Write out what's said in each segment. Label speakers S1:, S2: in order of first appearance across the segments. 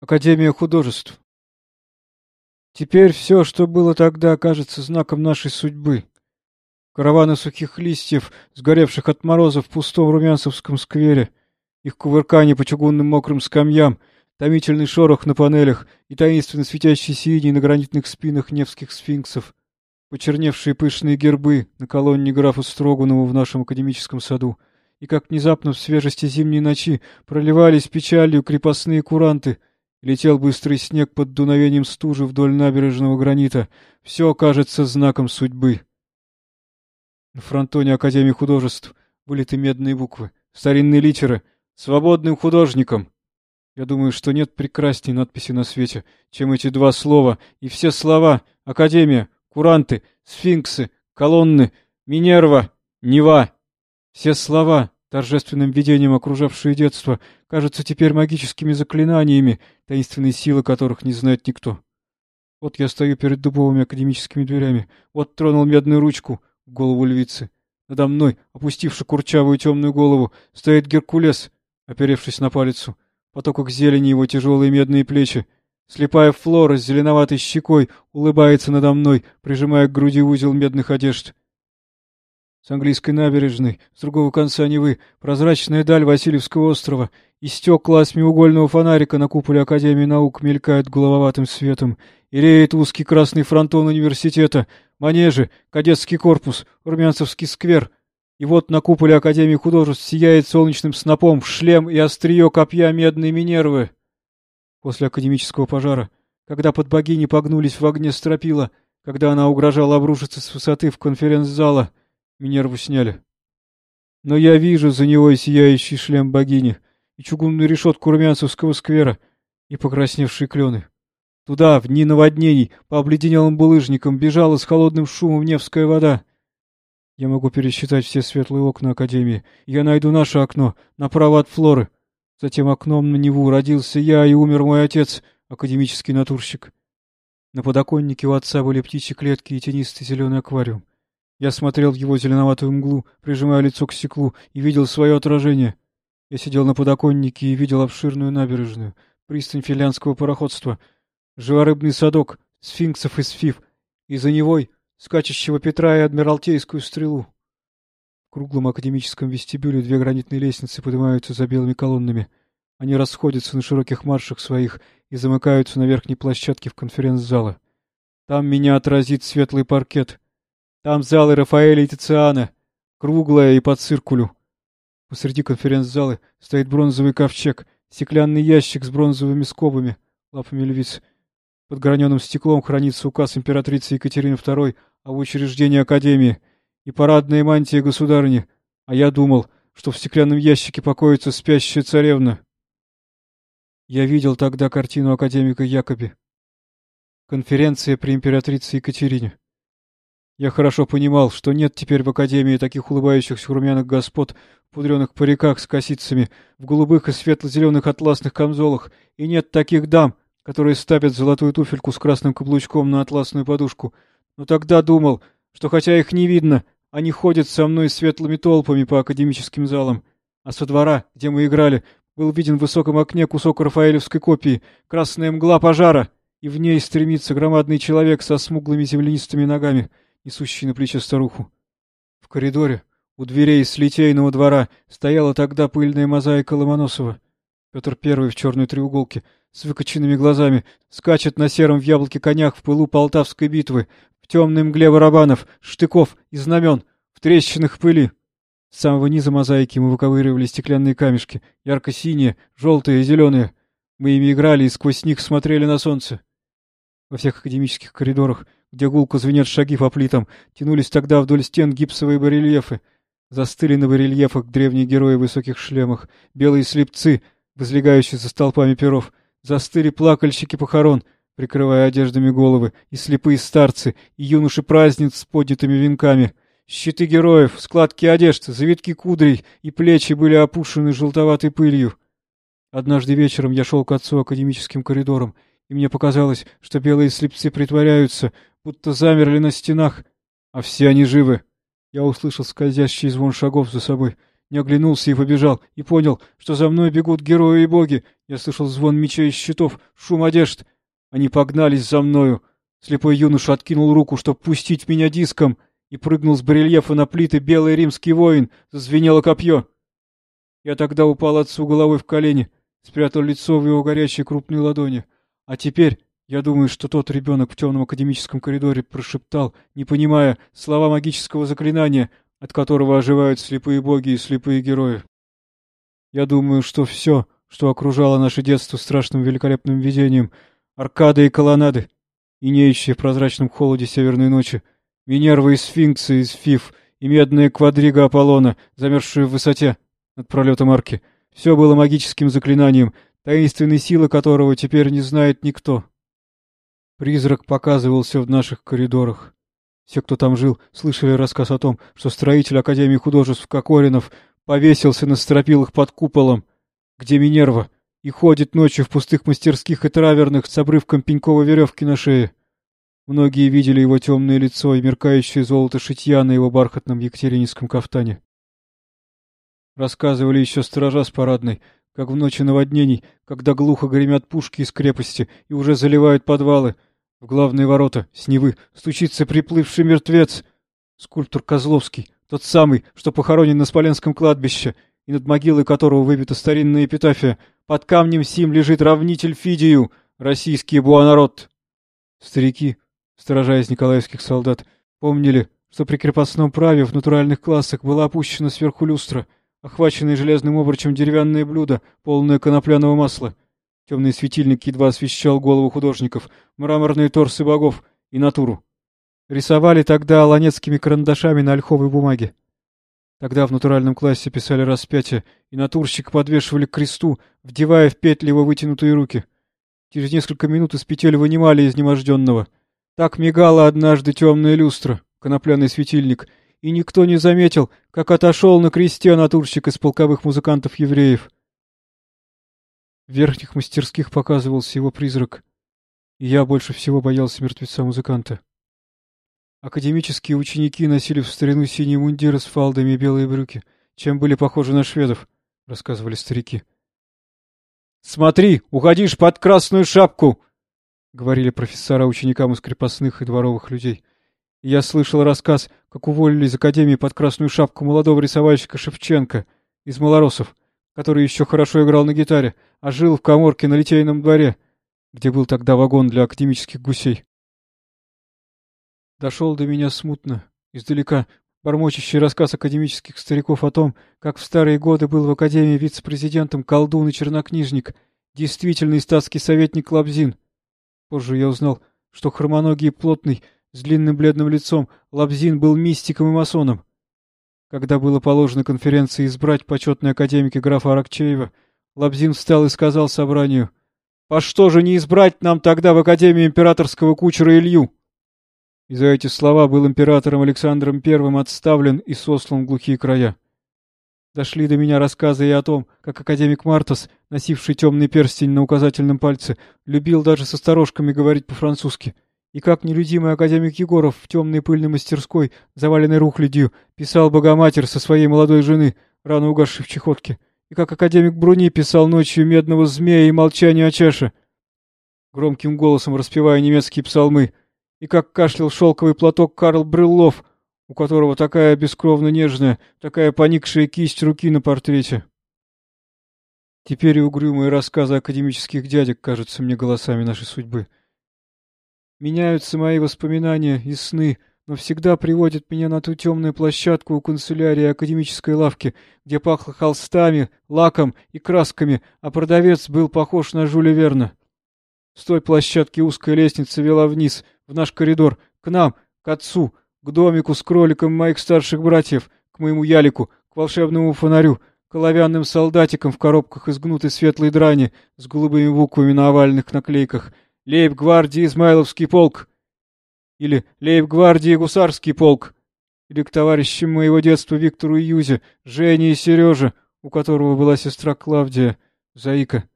S1: Академия художеств. Теперь все, что было тогда, кажется знаком нашей судьбы. Караваны сухих листьев, сгоревших от мороза в пустом Румянцевском сквере, их кувыркание по чугунным мокрым скамьям, томительный шорох на панелях и таинственно светящиеся иней на гранитных спинах невских сфинксов, почерневшие пышные гербы на колонне графа Строганова в нашем академическом саду, и как внезапно в свежести зимней ночи проливались печалью крепостные куранты, летел быстрый снег под дуновением стужи вдоль набережного гранита, все кажется знаком судьбы. На фронтоне Академии художеств вылиты медные буквы, старинные литеры, свободным художником. Я думаю, что нет прекрасней надписи на свете, чем эти два слова, и все слова — Академия, куранты, сфинксы, колонны, Минерва, Нева. Все слова, торжественным видением окружавшие детство, кажутся теперь магическими заклинаниями, таинственной силы которых не знает никто. Вот я стою перед дубовыми академическими дверями, вот тронул медную ручку, голову львицы. Надо мной, опустивши курчавую темную голову, стоит Геркулес, оперевшись на палицу. Потокок зелени его тяжелые медные плечи. Слепая флора с зеленоватой щекой улыбается надо мной, прижимая к груди узел медных одежд. С английской набережной, с другого конца Невы, прозрачная даль Васильевского острова, и стекла осьмиугольного фонарика на куполе Академии наук мелькают голубоватым светом, и реет узкий красный фронтон университета, манежи, кадетский корпус, Румянцевский сквер. И вот на куполе Академии художеств сияет солнечным снопом шлем и острие копья медной Минервы. После академического пожара, когда под богини погнулись в огне стропила, когда она угрожала обрушиться с высоты в конференц-зала, Минерву сняли. Но я вижу за него и сияющий шлем богини, и чугунную решетку Румянцевского сквера, и покрасневшие клены. Туда, в дни наводнений, по обледенелым булыжникам бежала с холодным шумом Невская вода. Я могу пересчитать все светлые окна Академии. Я найду наше окно, направо от Флоры. Затем окном на Неву родился я и умер мой отец, академический натурщик. На подоконнике у отца были птичьи клетки и тенистый зеленый аквариум. Я смотрел в его зеленоватую мглу, прижимая лицо к стеклу, и видел свое отражение. Я сидел на подоконнике и видел обширную набережную, пристань финляндского пароходства, живорыбный садок, сфинксов и сфив, и за невой скачущего Петра и Адмиралтейскую стрелу. В круглом академическом вестибюле две гранитные лестницы поднимаются за белыми колоннами. Они расходятся на широких маршах своих и замыкаются на верхней площадке в конференц-зала. Там меня отразит светлый паркет — там залы Рафаэля и Тициана, круглая и по циркулю. Посреди конференц-зала стоит бронзовый ковчег, стеклянный ящик с бронзовыми скобами, лапами львиц. Под граненым стеклом хранится указ императрицы Екатерины II об учреждении Академии и парадная мантия государыни, а я думал, что в стеклянном ящике покоится спящая царевна. Я видел тогда картину академика Якоби. Конференция при императрице Екатерине. Я хорошо понимал, что нет теперь в Академии таких улыбающихся румяных господ в пудреных париках с косицами, в голубых и светло-зеленых атласных камзолах, и нет таких дам, которые ставят золотую туфельку с красным каблучком на атласную подушку. Но тогда думал, что хотя их не видно, они ходят со мной светлыми толпами по академическим залам. А со двора, где мы играли, был виден в высоком окне кусок рафаэлевской копии, красная мгла пожара, и в ней стремится громадный человек со смуглыми землянистыми ногами — несущий на плече старуху. В коридоре, у дверей с литейного двора, стояла тогда пыльная мозаика Ломоносова. Петр Первый в черной треуголке, с выкоченными глазами, скачет на сером в яблоке конях в пылу Полтавской битвы, в темной мгле барабанов, штыков и знамен, в трещинах пыли. С самого низа мозаики мы выковыривали стеклянные камешки, ярко-синие, желтые и зеленые. Мы ими играли и сквозь них смотрели на солнце. Во всех академических коридорах где гулко звенят шаги по плитам, тянулись тогда вдоль стен гипсовые барельефы. Застыли на барельефах древние герои в высоких шлемах, белые слепцы, возлегающие за столпами перов. Застыли плакальщики похорон, прикрывая одеждами головы, и слепые старцы, и юноши-праздниц с поднятыми венками. Щиты героев, складки одежд, завитки кудрей и плечи были опушены желтоватой пылью. Однажды вечером я шел к отцу академическим коридором, и мне показалось, что белые слепцы притворяются, будто замерли на стенах, а все они живы. Я услышал скользящий звон шагов за собой. не оглянулся и побежал, и понял, что за мной бегут герои и боги. Я слышал звон мечей и щитов, шум одежд. Они погнались за мною. Слепой юноша откинул руку, чтобы пустить меня диском, и прыгнул с барельефа на плиты белый римский воин, зазвенело копье. Я тогда упал отцу головой в колени, спрятал лицо в его горячей крупной ладони. А теперь я думаю, что тот ребенок в темном академическом коридоре прошептал, не понимая, слова магического заклинания, от которого оживают слепые боги и слепые герои. Я думаю, что все, что окружало наше детство страшным великолепным видением, аркады и колоннады, инеющие в прозрачном холоде северной ночи, Минерва и сфинксы из Фиф, и медная квадрига Аполлона, замерзшие в высоте над пролетом арки. Все было магическим заклинанием, таинственной силы которого теперь не знает никто. Призрак показывался в наших коридорах. Все, кто там жил, слышали рассказ о том, что строитель Академии художеств Кокоринов повесился на стропилах под куполом, где Минерва, и ходит ночью в пустых мастерских и траверных с обрывком пеньковой веревки на шее. Многие видели его темное лицо и меркающее золото шитья на его бархатном екатерининском кафтане. Рассказывали еще сторожа с парадной, как в ночи наводнений, когда глухо гремят пушки из крепости и уже заливают подвалы — в главные ворота, с Невы, стучится приплывший мертвец. Скульптор Козловский, тот самый, что похоронен на Смоленском кладбище, и над могилой которого выбита старинная эпитафия. Под камнем сим лежит равнитель Фидию, российский буанарод. Старики, сторожа из николаевских солдат, помнили, что при крепостном праве в натуральных классах была опущена сверху люстра, охваченное железным обручем деревянное блюдо, полное конопляного масла — Темный светильник едва освещал голову художников, мраморные торсы богов и натуру. Рисовали тогда ланецкими карандашами на ольховой бумаге. Тогда в натуральном классе писали распятие, и натурщик подвешивали к кресту, вдевая в петли его вытянутые руки. Через несколько минут из петель вынимали изнеможденного. Так мигала однажды темная люстра, конопляный светильник, и никто не заметил, как отошел на кресте натурщик из полковых музыкантов-евреев. В верхних мастерских показывался его призрак, и я больше всего боялся мертвеца-музыканта. Академические ученики носили в старину синие мундиры с фалдами и белые брюки, чем были похожи на шведов, — рассказывали старики. — Смотри, уходишь под красную шапку! — говорили профессора ученикам из крепостных и дворовых людей. И я слышал рассказ, как уволили из Академии под красную шапку молодого рисовальщика Шевченко из Малоросов, который еще хорошо играл на гитаре, а жил в коморке на Литейном дворе, где был тогда вагон для академических гусей. Дошел до меня смутно, издалека, бормочащий рассказ академических стариков о том, как в старые годы был в академии вице-президентом колдун и чернокнижник, действительный статский советник Лабзин. Позже я узнал, что хромоногий и плотный, с длинным бледным лицом, Лабзин был мистиком и масоном. Когда было положено конференции избрать почетный академика графа Аракчеева, Лабзин встал и сказал собранию, «По что же не избрать нам тогда в Академию императорского кучера Илью?» И за эти слова был императором Александром I отставлен и сослан в глухие края. Дошли до меня рассказы и о том, как академик Мартас, носивший темный перстень на указательном пальце, любил даже со сторожками говорить по-французски — и как нелюдимый академик Егоров в темной пыльной мастерской, заваленной рухлядью, писал Богоматерь со своей молодой жены, рано угасшей в чехотке. И как академик Бруни писал ночью «Медного змея» и «Молчание о чаше», громким голосом распевая немецкие псалмы. И как кашлял шелковый платок Карл Брыллов, у которого такая бескровно нежная, такая поникшая кисть руки на портрете. Теперь и угрюмые рассказы академических дядек кажутся мне голосами нашей судьбы. Меняются мои воспоминания и сны, но всегда приводят меня на ту темную площадку у канцелярии академической лавки, где пахло холстами, лаком и красками, а продавец был похож на Жюля Верна. С той площадки узкая лестница вела вниз, в наш коридор, к нам, к отцу, к домику с кроликом моих старших братьев, к моему ялику, к волшебному фонарю, к оловянным солдатикам в коробках из гнутой светлой драни с голубыми буквами на овальных наклейках — лейб-гвардии Измайловский полк, или лейб-гвардии Гусарский полк, или к товарищам моего детства Виктору и Юзе, Жене и Сереже, у которого была сестра Клавдия, Заика.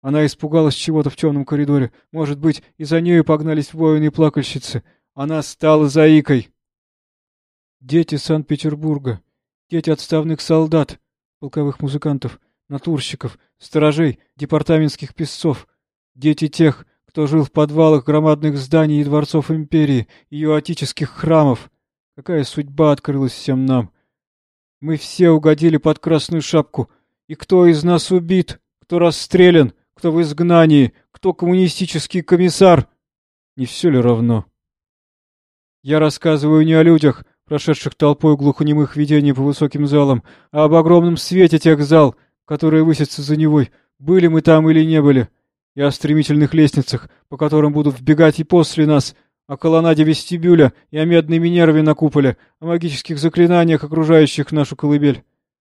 S1: Она испугалась чего-то в темном коридоре. Может быть, и за нею погнались воины и плакальщицы. Она стала Заикой. Дети Санкт-Петербурга, дети отставных солдат, полковых музыкантов, натурщиков, сторожей, департаментских песцов, дети тех, кто жил в подвалах громадных зданий и дворцов империи, ее отеческих храмов. Какая судьба открылась всем нам? Мы все угодили под красную шапку. И кто из нас убит, кто расстрелян, кто в изгнании, кто коммунистический комиссар? Не все ли равно? Я рассказываю не о людях, прошедших толпой глухонемых видений по высоким залам, а об огромном свете тех зал, которые высятся за Невой, были мы там или не были, и о стремительных лестницах, по которым будут вбегать и после нас, о колоннаде вестибюля и о медной Минерве на куполе, о магических заклинаниях, окружающих нашу колыбель.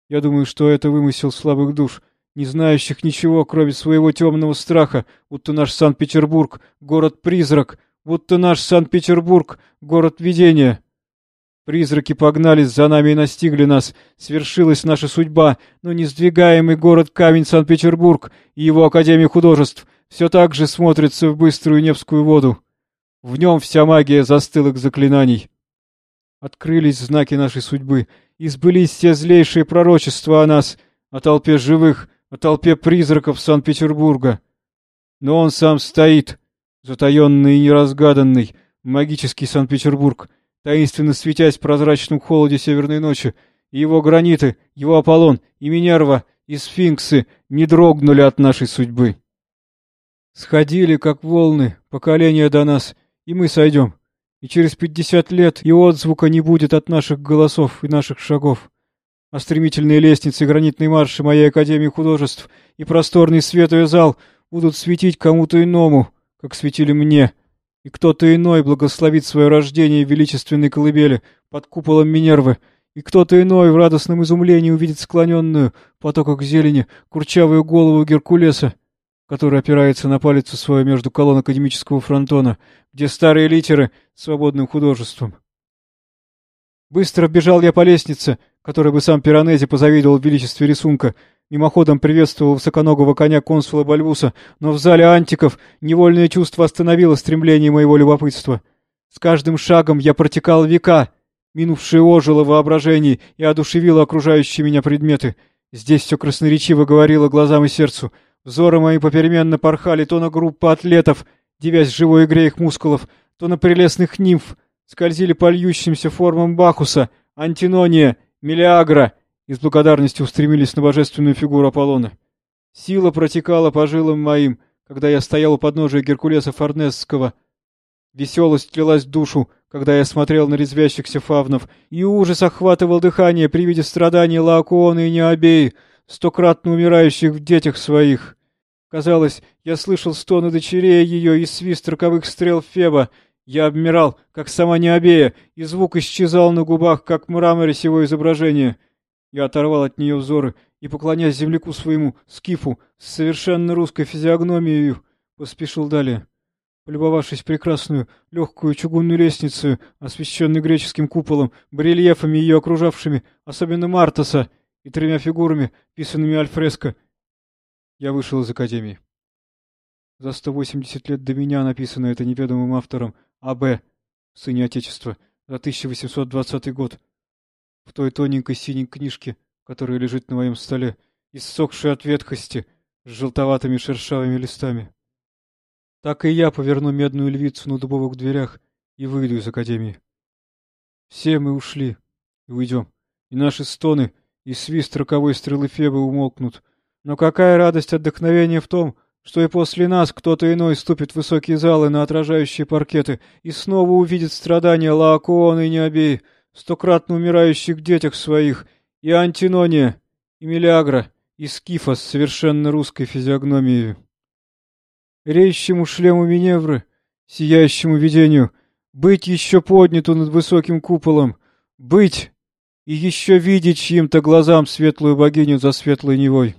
S1: Я думаю, что это вымысел слабых душ, не знающих ничего, кроме своего темного страха, будто наш Санкт-Петербург — город-призрак, будто наш Санкт-Петербург — город видения. Призраки погнались за нами и настигли нас. Свершилась наша судьба, но не сдвигаемый город-камень Санкт-Петербург и его Академия художеств все так же смотрится в быструю Невскую воду. В нем вся магия застылых заклинаний. Открылись знаки нашей судьбы, и сбылись все злейшие пророчества о нас, о толпе живых, о толпе призраков Санкт-Петербурга. Но он сам стоит, затаенный и неразгаданный, магический Санкт-Петербург, таинственно светясь в прозрачном холоде северной ночи, и его граниты, его Аполлон, и Минерва, и сфинксы не дрогнули от нашей судьбы. Сходили, как волны, поколения до нас, и мы сойдем. И через пятьдесят лет и отзвука не будет от наших голосов и наших шагов. А стремительные лестницы гранитные марши моей Академии художеств и просторный световый зал будут светить кому-то иному, как светили мне. И кто-то иной благословит свое рождение в величественной колыбели под куполом Минервы, и кто-то иной в радостном изумлении увидит склоненную, потоках зелени, курчавую голову Геркулеса, который опирается на палец свою между колонн академического фронтона, где старые литеры свободным художеством. Быстро бежал я по лестнице, которой бы сам Пиранези позавидовал в величестве рисунка, мимоходом приветствовал высоконогого коня консула Бальбуса, но в зале антиков невольное чувство остановило стремление моего любопытства. С каждым шагом я протекал века, минувшие ожило воображение и одушевило окружающие меня предметы. Здесь все красноречиво говорило глазам и сердцу — Взоры мои попеременно порхали то на группу атлетов, девясь живой игре их мускулов, то на прелестных нимф, скользили по льющимся формам Бахуса, Антинония, Мелиагра и с благодарностью устремились на божественную фигуру Аполлона. Сила протекала по жилам моим, когда я стоял у подножия Геркулеса Форнесского. Веселость лилась в душу, когда я смотрел на резвящихся фавнов, и ужас охватывал дыхание при виде страданий Лаокоона и Необеи, стократно умирающих в детях своих. Казалось, я слышал стоны дочерей ее и свист роковых стрел Феба. Я обмирал, как сама Необея, и звук исчезал на губах, как мраморе сего изображения. Я оторвал от нее взоры и, поклонясь земляку своему, скифу, с совершенно русской физиогномией, поспешил далее. Полюбовавшись прекрасную, легкую чугунную лестницу, освещенную греческим куполом, барельефами ее окружавшими, особенно Мартаса, и тремя фигурами, писанными альфреско, я вышел из академии. За 180 лет до меня написано это неведомым автором А.Б. Сыне Отечества за 1820 год. В той тоненькой синей книжке, которая лежит на моем столе, иссохшей от ветхости, с желтоватыми шершавыми листами. Так и я поверну медную львицу на дубовых дверях и выйду из академии. Все мы ушли и уйдем, и наши стоны и свист роковой стрелы Фебы умолкнут. Но какая радость отдохновения в том, что и после нас кто-то иной ступит в высокие залы на отражающие паркеты и снова увидит страдания Лаокоона и Необеи, стократно умирающих детях своих, и Антинония, и Мелиагра, и Скифа с совершенно русской физиогномией. Рейщему шлему Миневры, сияющему видению, быть еще подняту над высоким куполом, быть и еще видеть чьим-то глазам светлую богиню за светлой Невой.